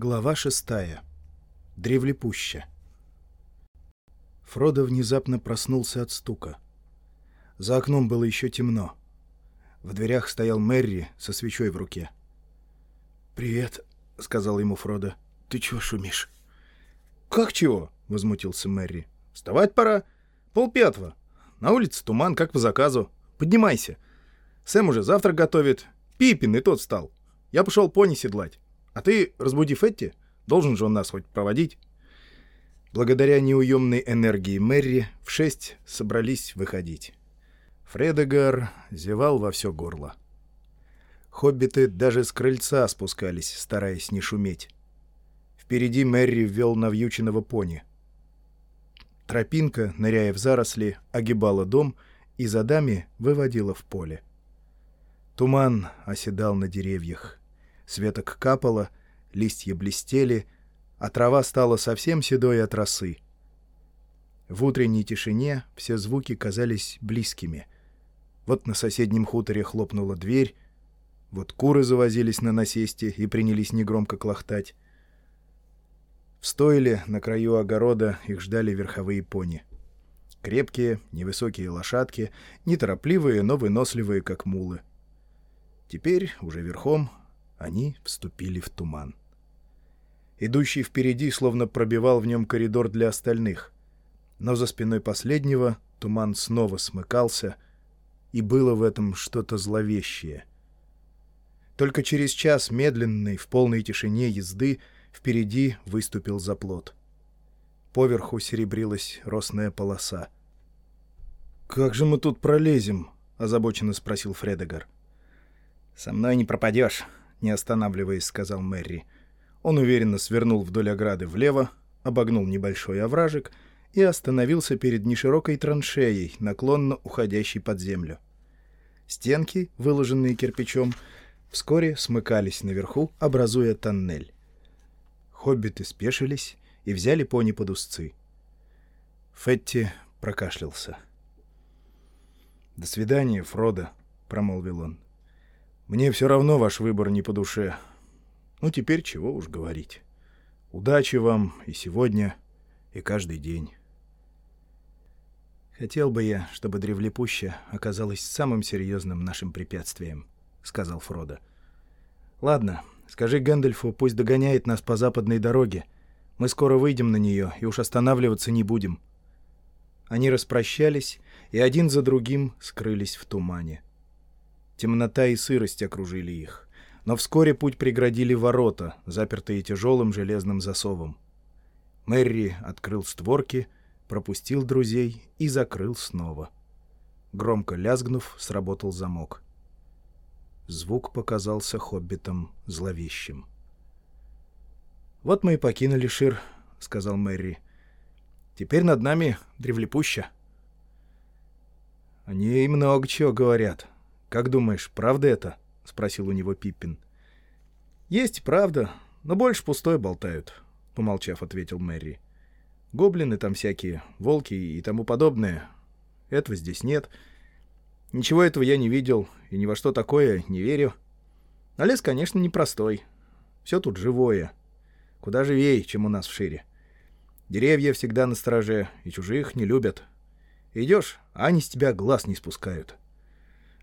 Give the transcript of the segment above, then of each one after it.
Глава шестая. Древлепуща. Фродо внезапно проснулся от стука. За окном было еще темно. В дверях стоял Мэри со свечой в руке. «Привет», — сказал ему Фродо. «Ты чего шумишь?» «Как чего?» — возмутился Мэри. «Вставать пора. Полпятого. На улице туман, как по заказу. Поднимайся. Сэм уже завтрак готовит. Пипин и тот встал. Я пошел пони седлать. А ты, разбуди Фетти, должен же он нас хоть проводить. Благодаря неуемной энергии Мэри в шесть собрались выходить. Фредегар зевал во все горло. Хоббиты даже с крыльца спускались, стараясь не шуметь. Впереди Мэри ввел навьюченного пони. Тропинка, ныряя в заросли, огибала дом и за дами выводила в поле. Туман оседал на деревьях. Светок капало, листья блестели, а трава стала совсем седой от росы. В утренней тишине все звуки казались близкими. Вот на соседнем хуторе хлопнула дверь, вот куры завозились на насесте и принялись негромко клохтать. В стойле на краю огорода их ждали верховые пони. Крепкие, невысокие лошадки, неторопливые, но выносливые, как мулы. Теперь, уже верхом, они вступили в туман. Идущий впереди словно пробивал в нем коридор для остальных. Но за спиной последнего туман снова смыкался, и было в этом что-то зловещее. Только через час медленной, в полной тишине езды впереди выступил заплот. Поверху серебрилась росная полоса. «Как же мы тут пролезем?» — озабоченно спросил Фредегар. «Со мной не пропадешь», — не останавливаясь, сказал Мэри. Он уверенно свернул вдоль ограды влево, обогнул небольшой овражек и остановился перед неширокой траншеей, наклонно уходящей под землю. Стенки, выложенные кирпичом, вскоре смыкались наверху, образуя тоннель. Хоббиты спешились и взяли пони под узцы. Фетти прокашлялся. «До свидания, Фродо», — промолвил он. Мне все равно ваш выбор не по душе. Ну, теперь чего уж говорить. Удачи вам и сегодня, и каждый день. «Хотел бы я, чтобы древлепуща оказалась самым серьезным нашим препятствием», — сказал Фродо. «Ладно, скажи Гэндальфу, пусть догоняет нас по западной дороге. Мы скоро выйдем на нее, и уж останавливаться не будем». Они распрощались, и один за другим скрылись в тумане. Темнота и сырость окружили их. Но вскоре путь преградили ворота, запертые тяжелым железным засовом. Мэри открыл створки, пропустил друзей и закрыл снова. Громко лязгнув, сработал замок. Звук показался хоббитам зловещим. «Вот мы и покинули Шир», — сказал Мэри. «Теперь над нами древлепуща». «Они много чего говорят», «Как думаешь, правда это?» — спросил у него Пиппин. «Есть правда, но больше пустой болтают», — помолчав, ответил Мэри. «Гоблины там всякие, волки и тому подобное. Этого здесь нет. Ничего этого я не видел и ни во что такое не верю. А лес, конечно, непростой. Все тут живое. Куда живее, чем у нас в Шире. Деревья всегда на страже и чужих не любят. Идешь, а они с тебя глаз не спускают».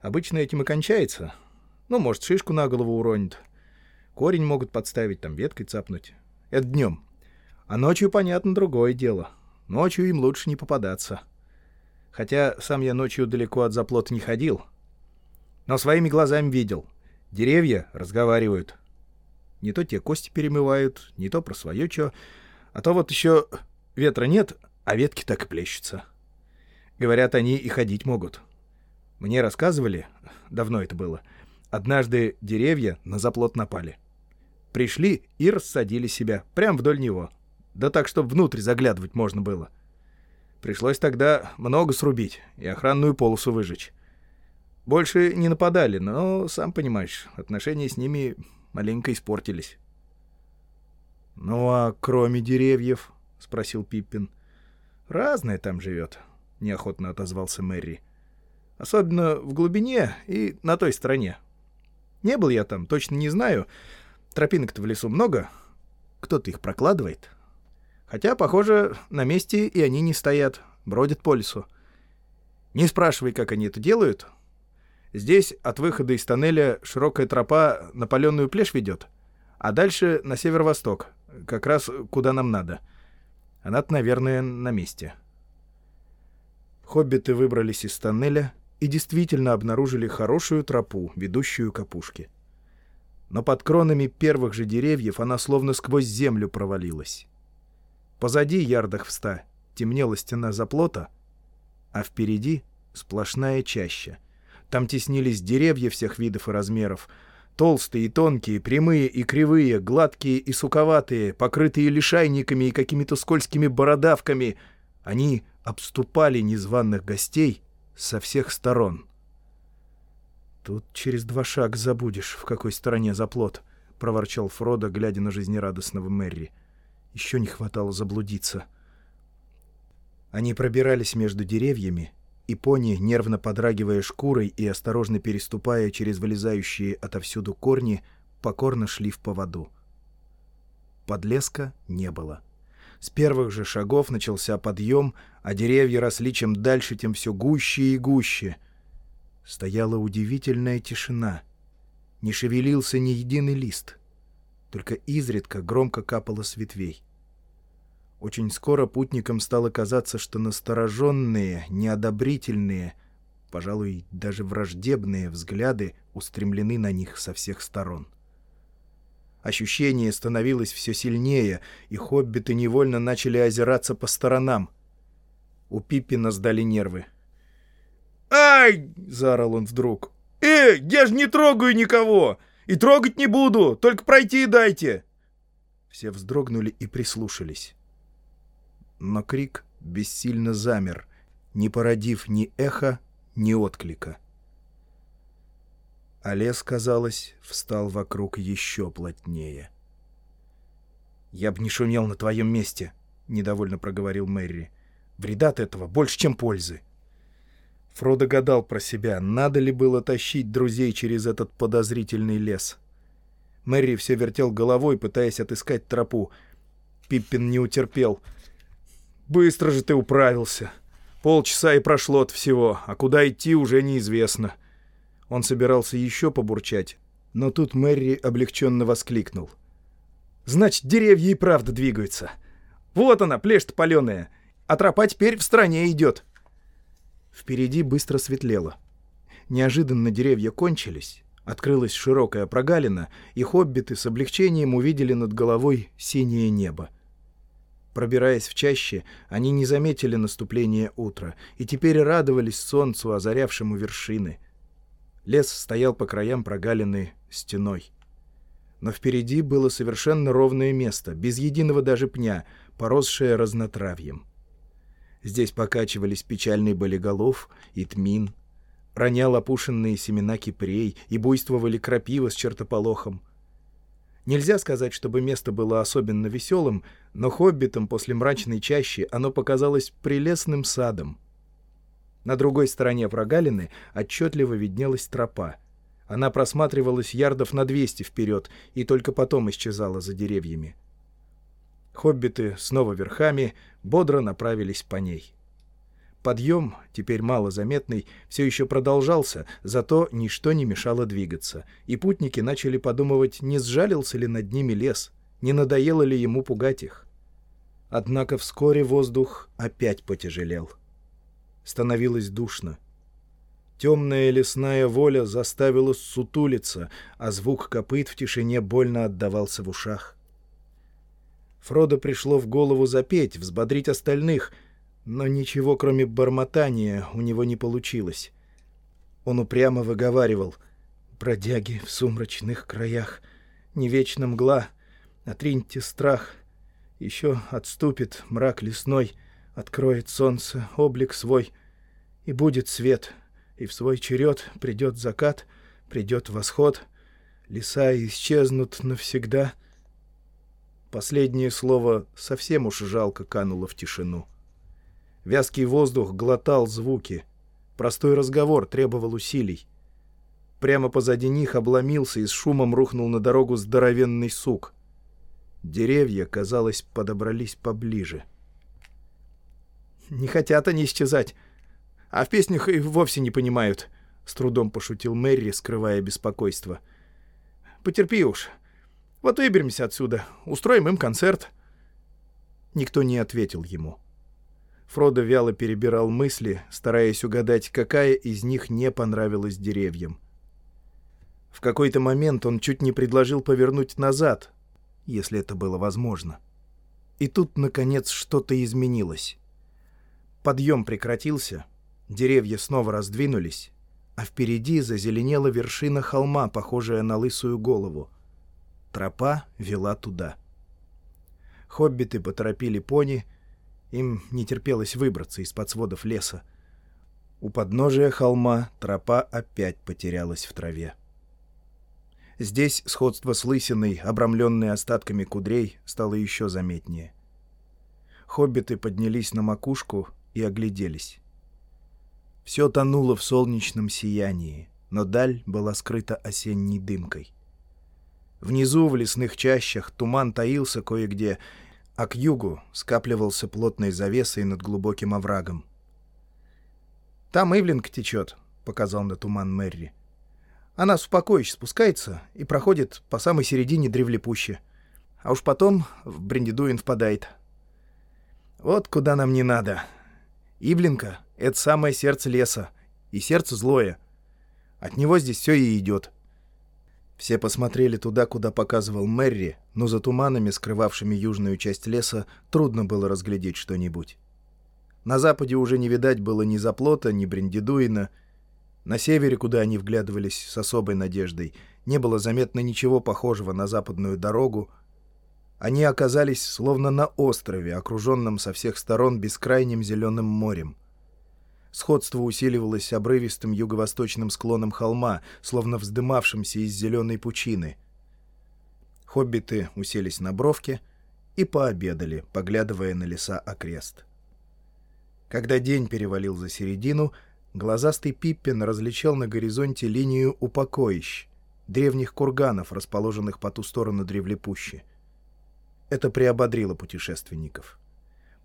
Обычно этим и кончается. Ну, может, шишку на голову уронит. Корень могут подставить, там веткой цапнуть. Это днем. А ночью, понятно, другое дело. Ночью им лучше не попадаться. Хотя сам я ночью далеко от заплота не ходил. Но своими глазами видел. Деревья разговаривают. Не то те кости перемывают, не то про свое что. А то вот еще ветра нет, а ветки так и плещутся. Говорят, они и ходить могут. — мне рассказывали, давно это было, однажды деревья на заплот напали. Пришли и рассадили себя, прямо вдоль него. Да так, чтобы внутрь заглядывать можно было. Пришлось тогда много срубить и охранную полосу выжечь. Больше не нападали, но, сам понимаешь, отношения с ними маленько испортились. — Ну а кроме деревьев? — спросил Пиппин. — Разное там живет, — неохотно отозвался Мэри. — Особенно в глубине и на той стороне. Не был я там, точно не знаю. Тропинок-то в лесу много. кто-то их прокладывает. Хотя, похоже, на месте и они не стоят, бродят по лесу. Не спрашивай, как они это делают. Здесь от выхода из тоннеля широкая тропа на паленую плешь ведет, а дальше на северо-восток, как раз куда нам надо. она наверное, на месте. Хоббиты выбрались из тоннеля и действительно обнаружили хорошую тропу, ведущую к опушке. Но под кронами первых же деревьев она словно сквозь землю провалилась. Позади, ярдах в ста, темнела стена заплота, а впереди сплошная чаща. Там теснились деревья всех видов и размеров, толстые и тонкие, прямые и кривые, гладкие и суковатые, покрытые лишайниками и какими-то скользкими бородавками. Они обступали незваных гостей со всех сторон. «Тут через два шага забудешь, в какой стороне заплот», — проворчал Фродо, глядя на жизнерадостного Мэри. «Еще не хватало заблудиться». Они пробирались между деревьями, и пони, нервно подрагивая шкурой и осторожно переступая через вылезающие отовсюду корни, покорно шли в поводу. Подлеска не было. С первых же шагов начался подъем, а деревья росли чем дальше, тем все гуще и гуще. Стояла удивительная тишина. Не шевелился ни единый лист. Только изредка громко капало с ветвей. Очень скоро путникам стало казаться, что настороженные, неодобрительные, пожалуй, даже враждебные взгляды устремлены на них со всех сторон. Ощущение становилось все сильнее, и хоббиты невольно начали озираться по сторонам. У Пиппина сдали нервы. «Ай!» — заорал он вдруг. «Эй, я же не трогаю никого! И трогать не буду, только пройти дайте!» Все вздрогнули и прислушались но крик бессильно замер, не породив ни эха, ни отклика. А лес, казалось, встал вокруг еще плотнее. «Я б не шумел на твоем месте», — недовольно проговорил Мэри. «Вреда от этого больше, чем пользы». Фродо гадал про себя, надо ли было тащить друзей через этот подозрительный лес. Мэри все вертел головой, пытаясь отыскать тропу. Пиппин не утерпел — Быстро же ты управился. Полчаса и прошло от всего, а куда идти уже неизвестно. Он собирался еще побурчать, но тут Мэри облегченно воскликнул. «Значит, деревья и правда двигаются. Вот она, плешь-то паленая, а тропа теперь в стороне идет». Впереди быстро светлело. Неожиданно деревья кончились, открылась широкая прогалина, и хоббиты с облегчением увидели над головой синее небо. Пробираясь в чаще, они не заметили наступления утра и теперь радовались солнцу, озарявшему вершины. Лес стоял по краям прогалины стеной. Но впереди было совершенно ровное место, без единого даже пня, поросшее разнотравьем. Здесь покачивались печальный болиголов и тмин, ронял опушенные семена кипрей и буйствовали крапива с чертополохом — Нельзя сказать, чтобы место было особенно веселым, но хоббитам после мрачной чащи оно показалось прелестным садом. На другой стороне прогалины отчетливо виднелась тропа. Она просматривалась ярдов на 200 вперед и только потом исчезала за деревьями. Хоббиты снова верхами бодро направились по ней. Подъем, теперь мало заметный, все еще продолжался, зато ничто не мешало двигаться, и путники начали подумывать, не сжалился ли над ними лес, не надоело ли ему пугать их. Однако вскоре воздух опять потяжелел. Становилось душно. Темная лесная воля заставила сутулиться, а звук копыт в тишине больно отдавался в ушах. Фродо пришло в голову запеть, взбодрить остальных — но ничего, кроме бормотания, у него не получилось. Он упрямо выговаривал «Бродяги в сумрачных краях, не вечна мгла, отриньте страх, еще отступит мрак лесной, откроет солнце облик свой, и будет свет, и в свой черед придет закат, придет восход, леса исчезнут навсегда». Последнее слово совсем уж жалко кануло в тишину. Вязкий воздух глотал звуки. Простой разговор требовал усилий. Прямо позади них обломился и с шумом рухнул на дорогу здоровенный сук. Деревья, казалось, подобрались поближе. «Не хотят они исчезать, а в песнях и вовсе не понимают», — с трудом пошутил Мэри, скрывая беспокойство. «Потерпи уж. Вот выберемся отсюда, устроим им концерт». Никто не ответил ему. Фродо вяло перебирал мысли, стараясь угадать, какая из них не понравилась деревьям. В какой-то момент он чуть не предложил повернуть назад, если это было возможно. И тут, наконец, что-то изменилось. Подъем прекратился, деревья снова раздвинулись, а впереди зазеленела вершина холма, похожая на лысую голову. Тропа вела туда. Хоббиты поторопили пони, им не терпелось выбраться из-под сводов леса. У подножия холма тропа опять потерялась в траве. Здесь сходство с лысиной, обрамленной остатками кудрей, стало еще заметнее. Хоббиты поднялись на макушку и огляделись. Все тонуло в солнечном сиянии, но даль была скрыта осенней дымкой. Внизу, в лесных чащах, туман таился кое-где, а к югу скапливался плотной завесой над глубоким оврагом. «Там Ивлинг течет», — показал на туман Мэри. Она с упокоищ спускается и проходит по самой середине древлепущи. А уж потом в Брендидуин впадает. Вот куда нам не надо. Иблинка — это самое сердце леса, и сердце злое. От него здесь все и идет. Все посмотрели туда, куда показывал Мэри, но за туманами, скрывавшими южную часть леса, трудно было разглядеть что-нибудь. На западе уже не видать было ни заплота, ни Брендидуина — на севере, куда они вглядывались с особой надеждой, не было заметно ничего похожего на западную дорогу. Они оказались словно на острове, окруженном со всех сторон бескрайним зеленым морем. Сходство усиливалось обрывистым юго-восточным склоном холма, словно вздымавшимся из зеленой пучины. Хоббиты уселись на бровке и пообедали, поглядывая на леса окрест. Когда день перевалил за середину — Глазастый Пиппин различал на горизонте линию упокоищ, древних курганов, расположенных по ту сторону древлепущи. Это приободрило путешественников.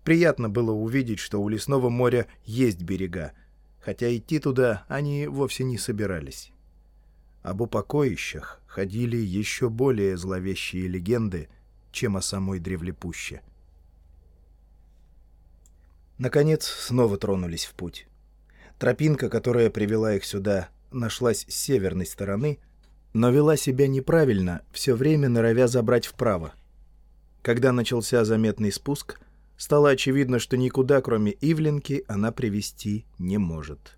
Приятно было увидеть, что у лесного моря есть берега, хотя идти туда они вовсе не собирались. Об упокоищах ходили еще более зловещие легенды, чем о самой древлепуще. Наконец снова тронулись в путь. Тропинка, которая привела их сюда, нашлась с северной стороны, но вела себя неправильно, все время норовя забрать вправо. Когда начался заметный спуск, стало очевидно, что никуда, кроме Ивленки, она привести не может.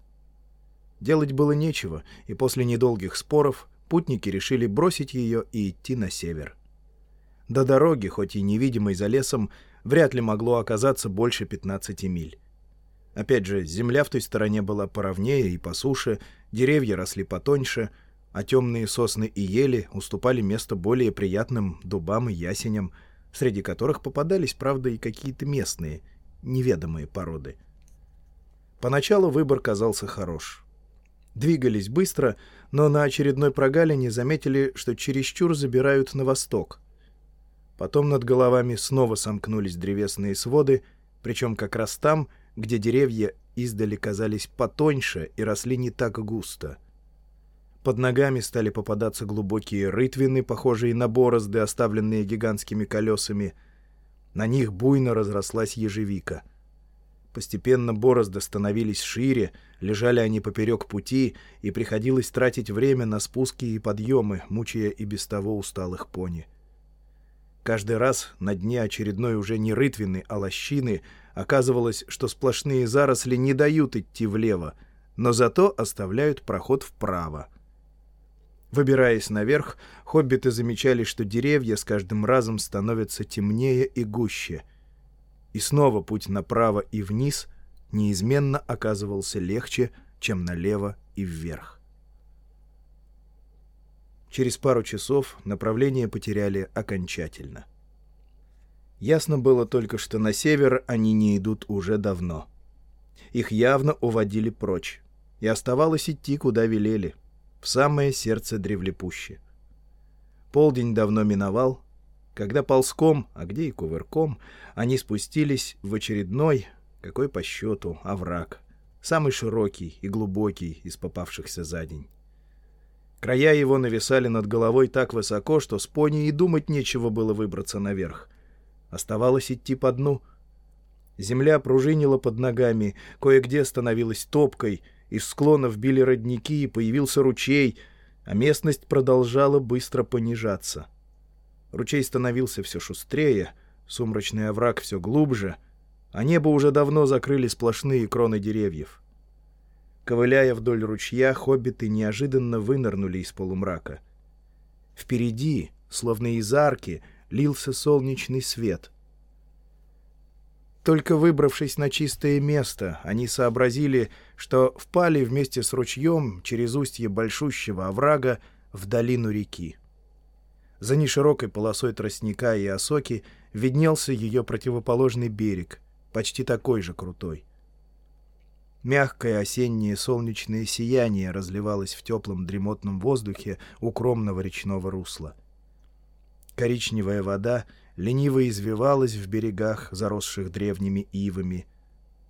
Делать было нечего, и после недолгих споров путники решили бросить ее и идти на север. До дороги, хоть и невидимой за лесом, вряд ли могло оказаться больше 15 миль. Опять же, земля в той стороне была поровнее и по суше, деревья росли потоньше, а темные сосны и ели уступали место более приятным дубам и ясеням, среди которых попадались, правда, и какие-то местные, неведомые породы. Поначалу выбор казался хорош. Двигались быстро, но на очередной прогалине заметили, что чересчур забирают на восток. Потом над головами снова сомкнулись древесные своды, причем как раз там — где деревья издали казались потоньше и росли не так густо. Под ногами стали попадаться глубокие рытвины, похожие на борозды, оставленные гигантскими колесами. На них буйно разрослась ежевика. Постепенно борозды становились шире, лежали они поперек пути, и приходилось тратить время на спуски и подъемы, мучая и без того усталых пони. Каждый раз на дне очередной уже не рытвины, а лощины оказывалось, что сплошные заросли не дают идти влево, но зато оставляют проход вправо. Выбираясь наверх, хоббиты замечали, что деревья с каждым разом становятся темнее и гуще. И снова путь направо и вниз неизменно оказывался легче, чем налево и вверх. Через пару часов направление потеряли окончательно. Ясно было только, что на север они не идут уже давно. Их явно уводили прочь, и оставалось идти, куда велели, в самое сердце древлепущи. Полдень давно миновал, когда ползком, а где и кувырком, они спустились в очередной, какой по счету, овраг, самый широкий и глубокий из попавшихся за день. Края его нависали над головой так высоко, что с пони и думать нечего было выбраться наверх. Оставалось идти по дну. Земля пружинила под ногами, кое-где становилась топкой, из склонов били родники, появился ручей, а местность продолжала быстро понижаться. Ручей становился все шустрее, сумрачный овраг все глубже, а небо уже давно закрыли сплошные кроны деревьев. Ковыляя вдоль ручья, хоббиты неожиданно вынырнули из полумрака. Впереди, словно из арки, лился солнечный свет. Только выбравшись на чистое место, они сообразили, что впали вместе с ручьем через устье большущего оврага в долину реки. За неширокой полосой тростника и осоки виднелся ее противоположный берег, почти такой же крутой. Мягкое осеннее солнечное сияние разливалось в теплом дремотном воздухе укромного речного русла. Коричневая вода лениво извивалась в берегах, заросших древними ивами,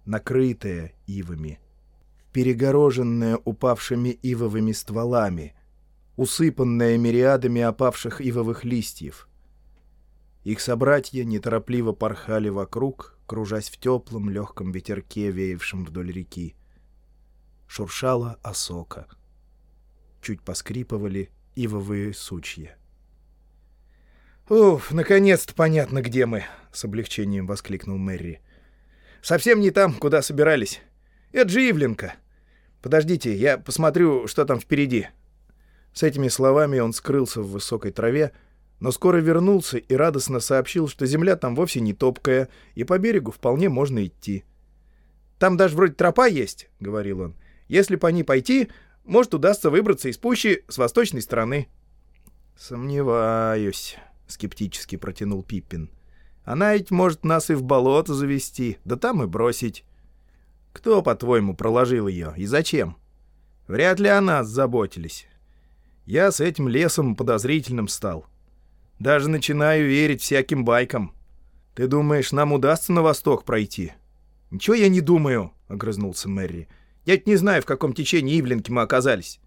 накрытая ивами, перегороженная упавшими ивовыми стволами — усыпанная мириадами опавших ивовых листьев. Их собратья неторопливо порхали вокруг, кружась в теплом легком ветерке, веявшем вдоль реки. Шуршала осока. Чуть поскрипывали ивовые сучья. «Уф, наконец-то понятно, где мы!» — с облегчением воскликнул Мэри. «Совсем не там, куда собирались. Это же Ивленка. Подождите, я посмотрю, что там впереди». С этими словами он скрылся в высокой траве, но скоро вернулся и радостно сообщил, что земля там вовсе не топкая, и по берегу вполне можно идти. «Там даже вроде тропа есть», — говорил он. «Если по ней пойти, может, удастся выбраться из пущи с восточной стороны». «Сомневаюсь», — скептически протянул Пиппин. «Она ведь может нас и в болото завести, да там и бросить. Кто, по-твоему, проложил ее и зачем? Вряд ли о нас заботились. Я с этим лесом подозрительным стал. Даже начинаю верить всяким байкам. Ты думаешь, нам удастся на восток пройти? Ничего я не думаю, — огрызнулся Мэри. Я ведь не знаю, в каком течении Ивленки мы оказались.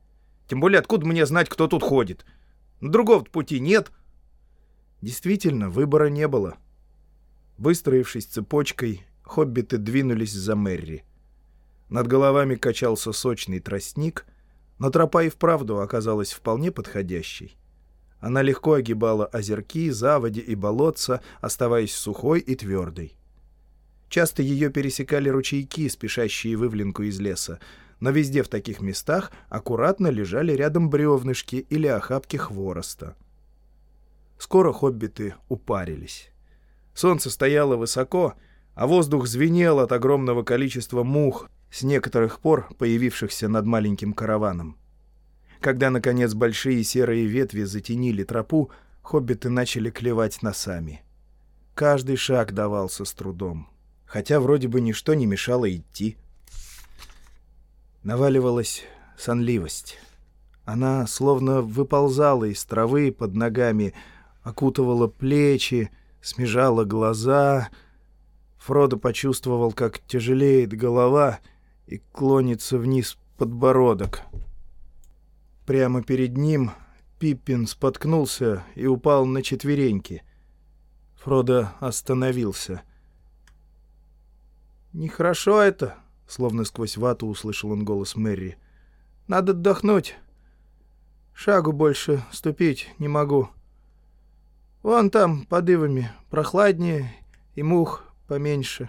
Тем более, откуда мне знать, кто тут ходит? другого пути нет. Действительно, выбора не было. Выстроившись цепочкой, хоббиты двинулись за Мэри. Над головами качался сочный тростник — но тропа и вправду оказалась вполне подходящей. Она легко огибала озерки, заводи и болотца, оставаясь сухой и твердой. Часто ее пересекали ручейки, спешащие вывленку из леса, но везде в таких местах аккуратно лежали рядом бревнышки или охапки хвороста. Скоро хоббиты упарились. Солнце стояло высоко, а воздух звенел от огромного количества мух, с некоторых пор появившихся над маленьким караваном. Когда, наконец, большие серые ветви затенили тропу, хоббиты начали клевать носами. Каждый шаг давался с трудом, хотя вроде бы ничто не мешало идти. Наваливалась сонливость. Она словно выползала из травы под ногами, окутывала плечи, смежала глаза. Фродо почувствовал, как тяжелеет голова — и клонится вниз подбородок. Прямо перед ним Пиппин споткнулся и упал на четвереньки. Фродо остановился. «Нехорошо это», — словно сквозь вату услышал он голос Мэри. «Надо отдохнуть. Шагу больше ступить не могу. Вон там, под ивами, прохладнее и мух поменьше».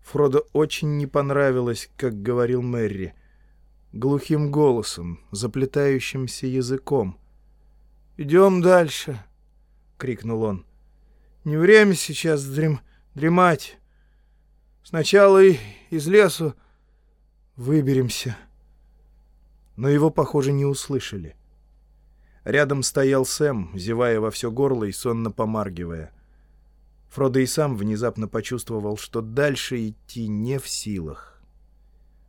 Фродо очень не понравилось, как говорил Мэри. Глухим голосом, заплетающимся языком. «Идем дальше!» — крикнул он. «Не время сейчас дрем... дремать. Сначала и из лесу выберемся». Но его, похоже, не услышали. Рядом стоял Сэм, зевая во все горло и сонно помаргивая. Фродо и сам внезапно почувствовал, что дальше идти не в силах.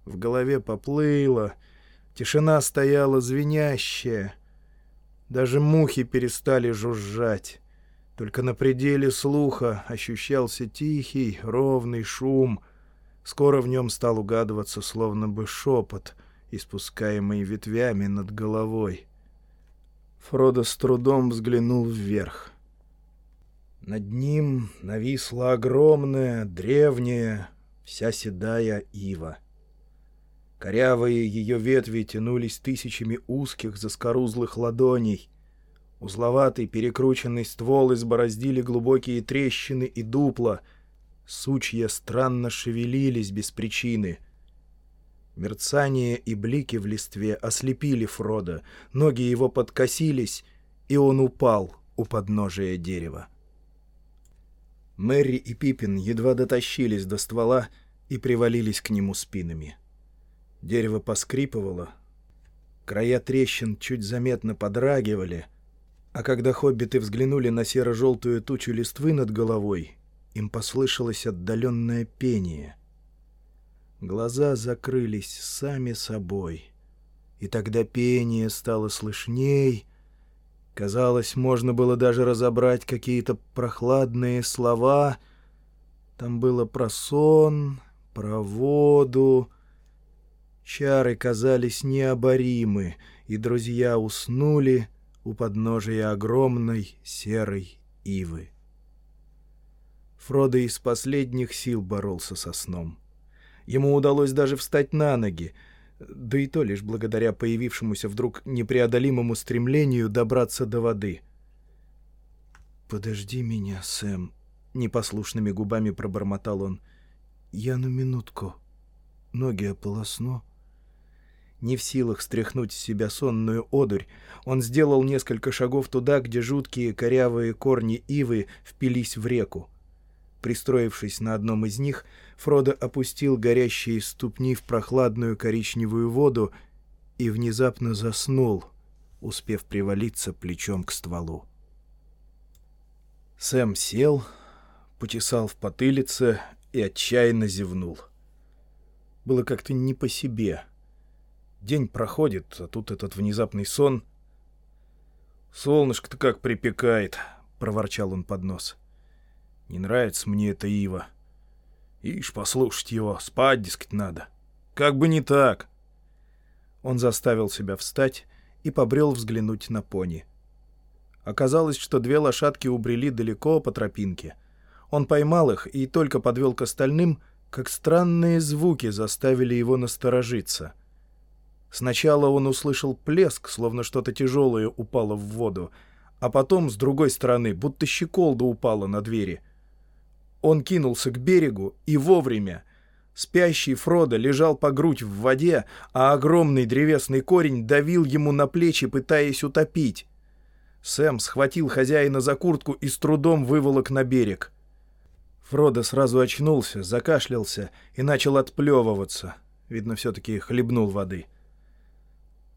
В голове поплыло, тишина стояла звенящая. Даже мухи перестали жужжать. Только на пределе слуха ощущался тихий, ровный шум. Скоро в нем стал угадываться словно бы шепот, испускаемый ветвями над головой. Фродо с трудом взглянул вверх. Над ним нависла огромная, древняя, вся седая ива. Корявые ее ветви тянулись тысячами узких заскорузлых ладоней. Узловатый перекрученный ствол избороздили глубокие трещины и дупла. Сучья странно шевелились без причины. Мерцание и блики в листве ослепили Фрода, ноги его подкосились, и он упал у подножия дерева. Мэри и Пипин едва дотащились до ствола и привалились к нему спинами. Дерево поскрипывало, края трещин чуть заметно подрагивали, а когда хоббиты взглянули на серо-желтую тучу листвы над головой, им послышалось отдаленное пение. Глаза закрылись сами собой, и тогда пение стало слышней — Казалось, можно было даже разобрать какие-то прохладные слова. Там было про сон, про воду. Чары казались необоримы, и друзья уснули у подножия огромной серой ивы. Фродо из последних сил боролся со сном. Ему удалось даже встать на ноги — да и то лишь благодаря появившемуся вдруг непреодолимому стремлению добраться до воды. «Подожди меня, Сэм», — непослушными губами пробормотал он. «Я на минутку. Ноги ополосну». Не в силах стряхнуть с себя сонную одурь, он сделал несколько шагов туда, где жуткие корявые корни ивы впились в реку. Пристроившись на одном из них, Фродо опустил горящие ступни в прохладную коричневую воду и внезапно заснул, успев привалиться плечом к стволу. Сэм сел, почесал в потылице и отчаянно зевнул. Было как-то не по себе. День проходит, а тут этот внезапный сон. «Солнышко-то как припекает!» — проворчал он под нос. — не нравится мне это Ива. Ишь, послушать его, спать, дескать, надо. Как бы не так. Он заставил себя встать и побрел взглянуть на пони. Оказалось, что две лошадки убрели далеко по тропинке. Он поймал их и только подвел к остальным, как странные звуки заставили его насторожиться. Сначала он услышал плеск, словно что-то тяжелое упало в воду, а потом, с другой стороны, будто щеколда упала на двери — он кинулся к берегу и вовремя. Спящий Фродо лежал по грудь в воде, а огромный древесный корень давил ему на плечи, пытаясь утопить. Сэм схватил хозяина за куртку и с трудом выволок на берег. Фродо сразу очнулся, закашлялся и начал отплевываться. Видно, все-таки хлебнул воды.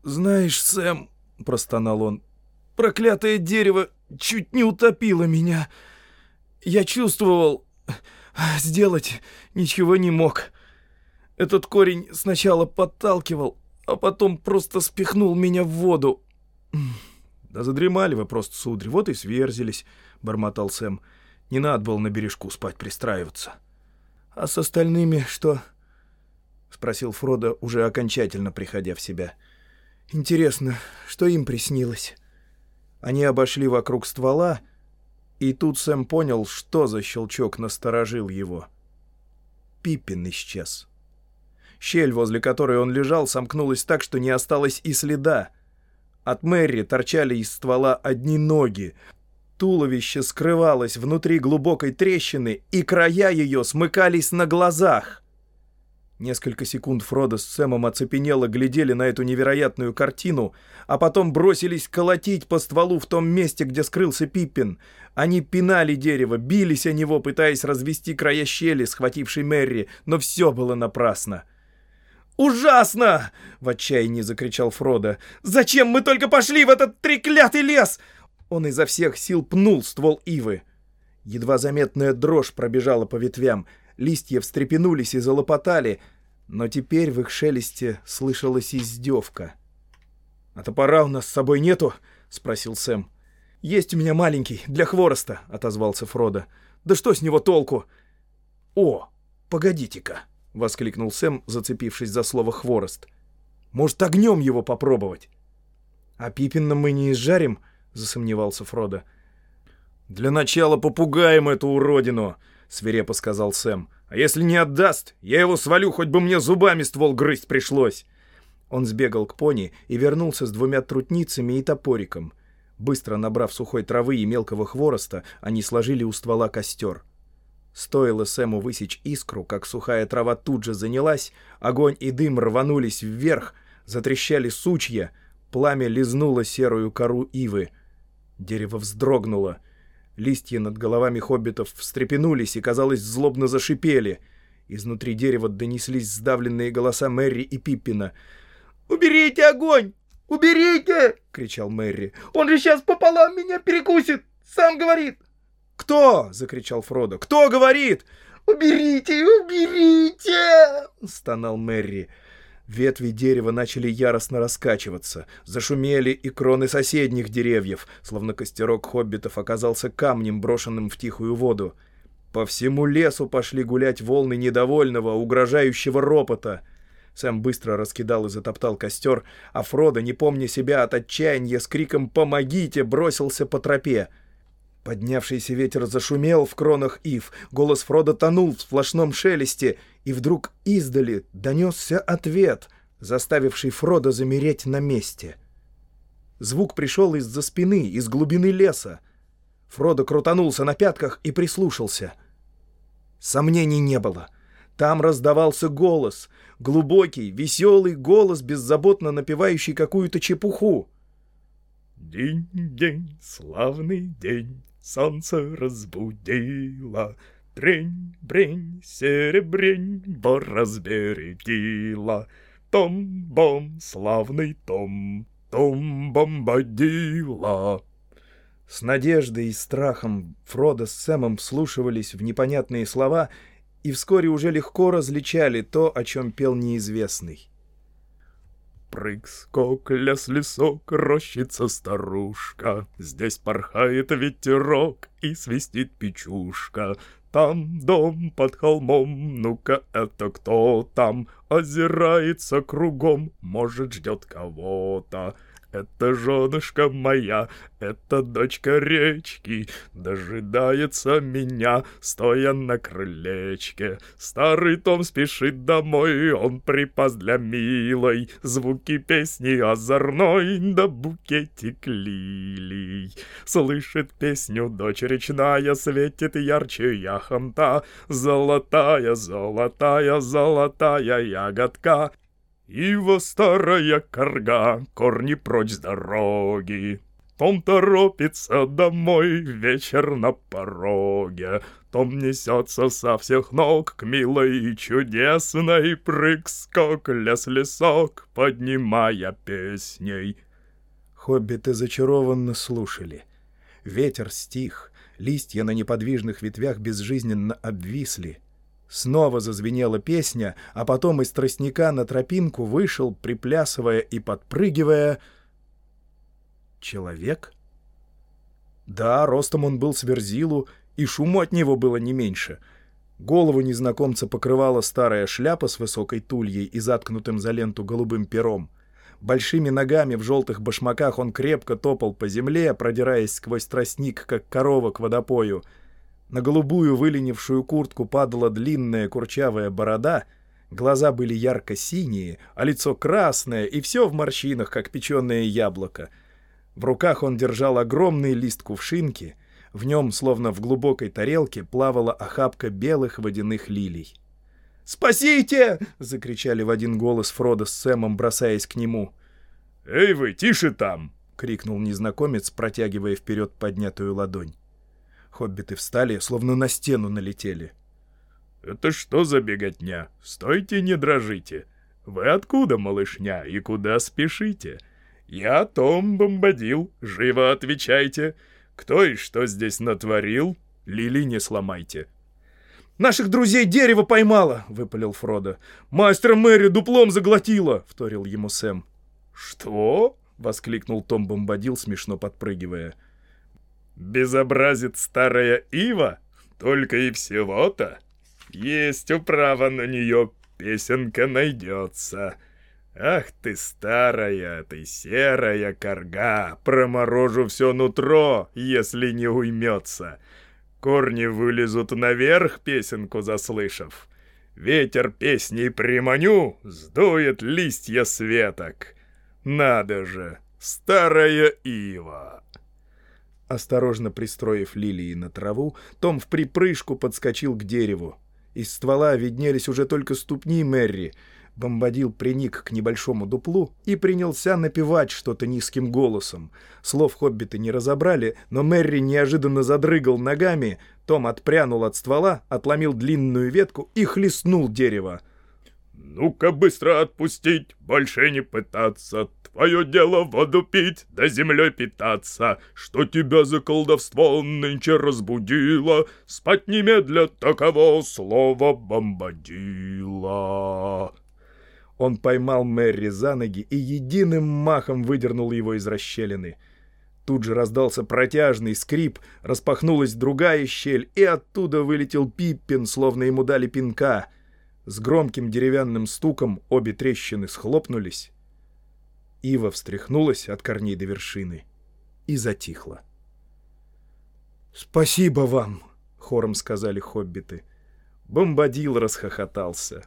«Знаешь, Сэм», — простонал он, — «проклятое дерево чуть не утопило меня. Я чувствовал, сделать ничего не мог. Этот корень сначала подталкивал, а потом просто спихнул меня в воду. «Да задремали вы просто, сударь, вот и сверзились», — бормотал Сэм. «Не надо было на бережку спать пристраиваться». «А с остальными что?» — спросил Фродо, уже окончательно приходя в себя. «Интересно, что им приснилось?» Они обошли вокруг ствола, и тут Сэм понял, что за щелчок насторожил его. Пиппин исчез. Щель, возле которой он лежал, сомкнулась так, что не осталось и следа. От Мэри торчали из ствола одни ноги. Туловище скрывалось внутри глубокой трещины, и края ее смыкались на глазах. Несколько секунд Фродо с Сэмом оцепенело глядели на эту невероятную картину, а потом бросились колотить по стволу в том месте, где скрылся Пиппин. Они пинали дерево, бились о него, пытаясь развести края щели, схватившей Мэри, но все было напрасно. «Ужасно!» — в отчаянии закричал Фродо. «Зачем мы только пошли в этот треклятый лес?» Он изо всех сил пнул ствол ивы. Едва заметная дрожь пробежала по ветвям — листья встрепенулись и залопотали, но теперь в их шелесте слышалась издевка. «А топора у нас с собой нету?» — спросил Сэм. «Есть у меня маленький, для хвороста», — отозвался Фродо. «Да что с него толку?» «О, погодите-ка», — воскликнул Сэм, зацепившись за слово «хворост». «Может, огнем его попробовать?» «А Пипина мы не изжарим?» — засомневался Фродо. «Для начала попугаем эту уродину», — свирепо сказал Сэм. «А если не отдаст, я его свалю, хоть бы мне зубами ствол грызть пришлось». Он сбегал к пони и вернулся с двумя трутницами и топориком. Быстро набрав сухой травы и мелкого хвороста, они сложили у ствола костер. Стоило Сэму высечь искру, как сухая трава тут же занялась, огонь и дым рванулись вверх, затрещали сучья, пламя лизнуло серую кору ивы. Дерево вздрогнуло. Листья над головами хоббитов встрепенулись и, казалось, злобно зашипели. Изнутри дерева донеслись сдавленные голоса Мэри и Пиппина. «Уберите огонь! «Уберите!» — кричал Мэри. «Он же сейчас пополам меня перекусит! Сам говорит!» «Кто?» — закричал Фродо. «Кто говорит?» «Уберите! Уберите!» — стонал Мэри. Ветви дерева начали яростно раскачиваться. Зашумели и кроны соседних деревьев, словно костерок хоббитов оказался камнем, брошенным в тихую воду. По всему лесу пошли гулять волны недовольного, угрожающего ропота — Сэм быстро раскидал и затоптал костер, а Фродо, не помня себя от отчаяния, с криком «Помогите!» бросился по тропе. Поднявшийся ветер зашумел в кронах ив, голос Фрода тонул в сплошном шелесте, и вдруг издали донесся ответ, заставивший Фрода замереть на месте. Звук пришел из-за спины, из глубины леса. Фродо крутанулся на пятках и прислушался. Сомнений не было — там раздавался голос, глубокий, веселый голос, беззаботно напевающий какую-то чепуху. День, день, славный день, солнце разбудило, Трень, брень, серебрень, бор разбередила. Том-бом, славный том, том-бомбадила. С надеждой и страхом Фродо с Сэмом вслушивались в непонятные слова и вскоре уже легко различали то, о чем пел неизвестный. Прыг, скок, лес, лесок, рощица, старушка, Здесь порхает ветерок и свистит печушка. Там дом под холмом, ну-ка это кто там? Озирается кругом, может ждет кого-то. Это женушка моя, это дочка речки, Дожидается меня, стоя на крылечке. Старый Том спешит домой, он припас для милой Звуки песни озорной, да букетик лилий. Слышит песню дочь речная, светит ярче яхонта, Золотая, золотая, золотая ягодка — Ива старая корга, корни прочь с дороги. Том торопится домой, вечер на пороге. Том несется со всех ног к милой и чудесной прыг-скок, лес-лесок, поднимая песней. Хоббиты зачарованно слушали. Ветер стих, листья на неподвижных ветвях безжизненно обвисли — Снова зазвенела песня, а потом из тростника на тропинку вышел, приплясывая и подпрыгивая... Человек? Да, ростом он был с верзилу, и шуму от него было не меньше. Голову незнакомца покрывала старая шляпа с высокой тульей и заткнутым за ленту голубым пером. Большими ногами в желтых башмаках он крепко топал по земле, продираясь сквозь тростник, как корова к водопою — на голубую выленившую куртку падала длинная курчавая борода, глаза были ярко-синие, а лицо красное, и все в морщинах, как печеное яблоко. В руках он держал огромный лист кувшинки, в нем, словно в глубокой тарелке, плавала охапка белых водяных лилий. «Спасите!» — закричали в один голос Фродо с Сэмом, бросаясь к нему. «Эй вы, тише там!» — крикнул незнакомец, протягивая вперед поднятую ладонь. Хоббиты встали, словно на стену налетели. «Это что за беготня? Стойте, не дрожите! Вы откуда, малышня, и куда спешите? Я Том Бомбадил, живо отвечайте! Кто и что здесь натворил? Лили не сломайте!» «Наших друзей дерево поймало!» — выпалил Фродо. «Мастер Мэри дуплом заглотила!» — вторил ему Сэм. «Что?» — воскликнул Том Бомбадил, смешно подпрыгивая. Безобразит старая ива? Только и всего-то? Есть управа на нее, песенка найдется. Ах ты старая, ты серая корга, проморожу все нутро, если не уймется. Корни вылезут наверх, песенку заслышав. Ветер песней приманю, сдует листья светок. Надо же, старая ива. Осторожно пристроив лилии на траву, Том в припрыжку подскочил к дереву. Из ствола виднелись уже только ступни Мэри. Бомбадил приник к небольшому дуплу и принялся напевать что-то низким голосом. Слов хоббиты не разобрали, но Мэри неожиданно задрыгал ногами. Том отпрянул от ствола, отломил длинную ветку и хлестнул дерево. «Ну-ка быстро отпустить, больше не пытаться, Твое дело воду пить, да землей питаться. Что тебя за колдовство нынче разбудило? Спать немедля таково слово бомбадила. Он поймал Мэри за ноги и единым махом выдернул его из расщелины. Тут же раздался протяжный скрип, распахнулась другая щель, и оттуда вылетел Пиппин, словно ему дали пинка. С громким деревянным стуком обе трещины схлопнулись, Ива встряхнулась от корней до вершины и затихла. «Спасибо вам!» — хором сказали хоббиты. Бомбадил расхохотался.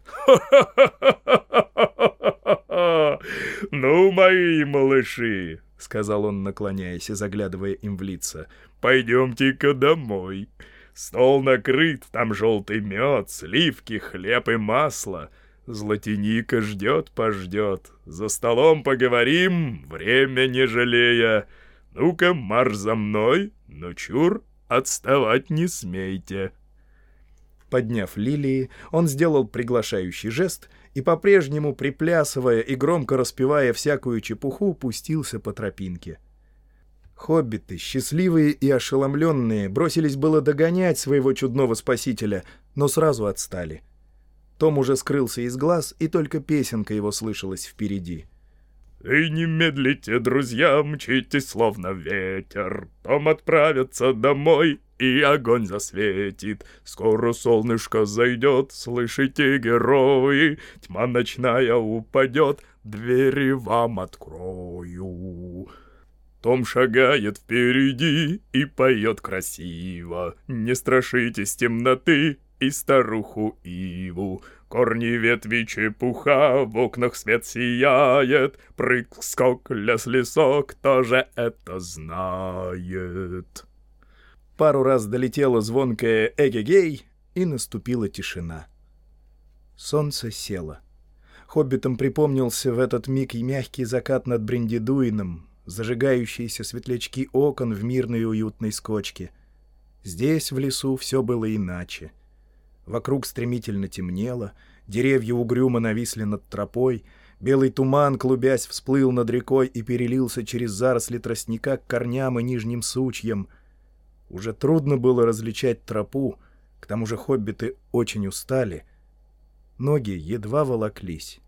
«Ну, мои малыши!» — сказал он, наклоняясь и заглядывая им в лица. «Пойдемте-ка домой. Стол накрыт, там желтый мед, сливки, хлеб и масло. Златиника ждет-пождет. За столом поговорим, время не жалея. Ну-ка, марш за мной, но чур, отставать не смейте. Подняв лилии, он сделал приглашающий жест и, по-прежнему приплясывая и громко распевая всякую чепуху, пустился по тропинке. Хоббиты, счастливые и ошеломленные, бросились было догонять своего чудного спасителя, но сразу отстали — том уже скрылся из глаз, и только песенка его слышалась впереди. «И не медлите, друзья, мчитесь словно ветер. Том отправится домой, и огонь засветит. Скоро солнышко зайдет, слышите, герои, тьма ночная упадет, двери вам открою». Том шагает впереди и поет красиво. Не страшитесь темноты, и старуху Иву. Корни ветви чепуха, в окнах свет сияет, прыг-скок, лес-лесок тоже это знает. Пару раз долетела звонкая «Эгегей», и наступила тишина. Солнце село. Хоббитам припомнился в этот миг и мягкий закат над Бриндидуином, зажигающиеся светлячки окон в мирной уютной скочке. Здесь, в лесу, все было иначе — Вокруг стремительно темнело, деревья угрюмо нависли над тропой, белый туман, клубясь, всплыл над рекой и перелился через заросли тростника к корням и нижним сучьям. Уже трудно было различать тропу, к тому же хоббиты очень устали. Ноги едва волоклись.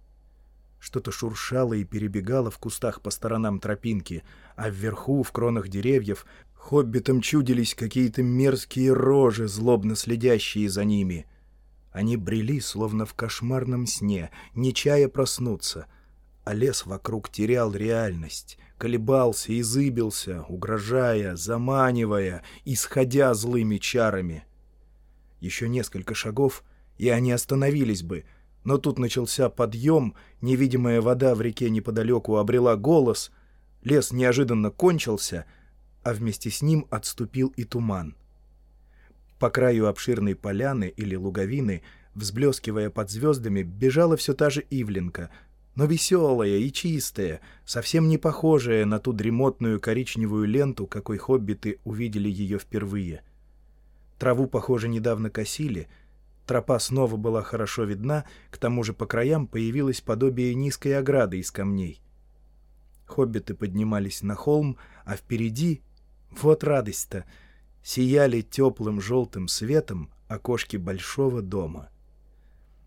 Что-то шуршало и перебегало в кустах по сторонам тропинки, а вверху, в кронах деревьев, Хоббитам чудились какие-то мерзкие рожи, злобно следящие за ними. Они брели, словно в кошмарном сне, не чая проснуться, а лес вокруг терял реальность, колебался и зыбился, угрожая, заманивая, исходя злыми чарами. Еще несколько шагов, и они остановились бы, но тут начался подъем, невидимая вода в реке неподалеку обрела голос, лес неожиданно кончился — а вместе с ним отступил и туман. По краю обширной поляны или луговины, взблескивая под звездами, бежала все та же Ивленка, но веселая и чистая, совсем не похожая на ту дремотную коричневую ленту, какой хоббиты увидели ее впервые. Траву, похоже, недавно косили, тропа снова была хорошо видна, к тому же по краям появилось подобие низкой ограды из камней. Хоббиты поднимались на холм, а впереди вот радость-то! Сияли теплым желтым светом окошки большого дома.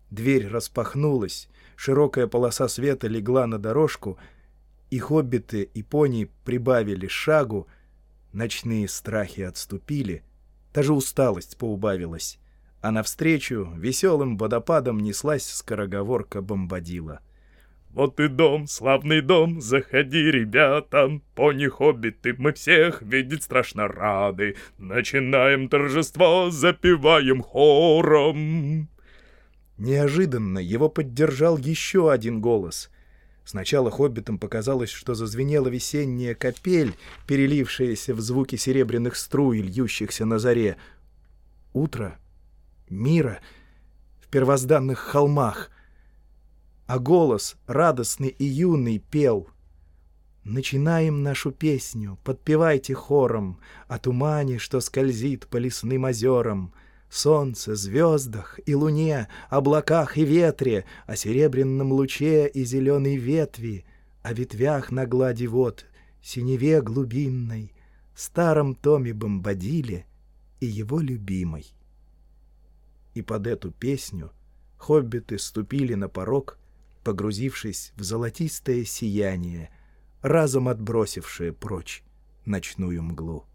Дверь распахнулась, широкая полоса света легла на дорожку, и хоббиты и пони прибавили шагу, Ночные страхи отступили, даже усталость поубавилась, а навстречу веселым водопадом неслась скороговорка бомбадила. Вот и дом, славный дом, заходи, ребята, пони-хоббиты мы всех видеть страшно рады. Начинаем торжество, запеваем хором. Неожиданно его поддержал еще один голос. Сначала хоббитам показалось, что зазвенела весенняя капель, перелившаяся в звуки серебряных струй, льющихся на заре. Утро, мира, в первозданных холмах — а голос, радостный и юный, пел. Начинаем нашу песню, подпевайте хором О тумане, что скользит по лесным озерам, Солнце, звездах и луне, облаках и ветре, О серебряном луче и зеленой ветви, О ветвях на глади вод, синеве глубинной, Старом томе Бомбадиле и его любимой. И под эту песню хоббиты ступили на порог погрузившись в золотистое сияние, разом отбросившее прочь ночную мглу.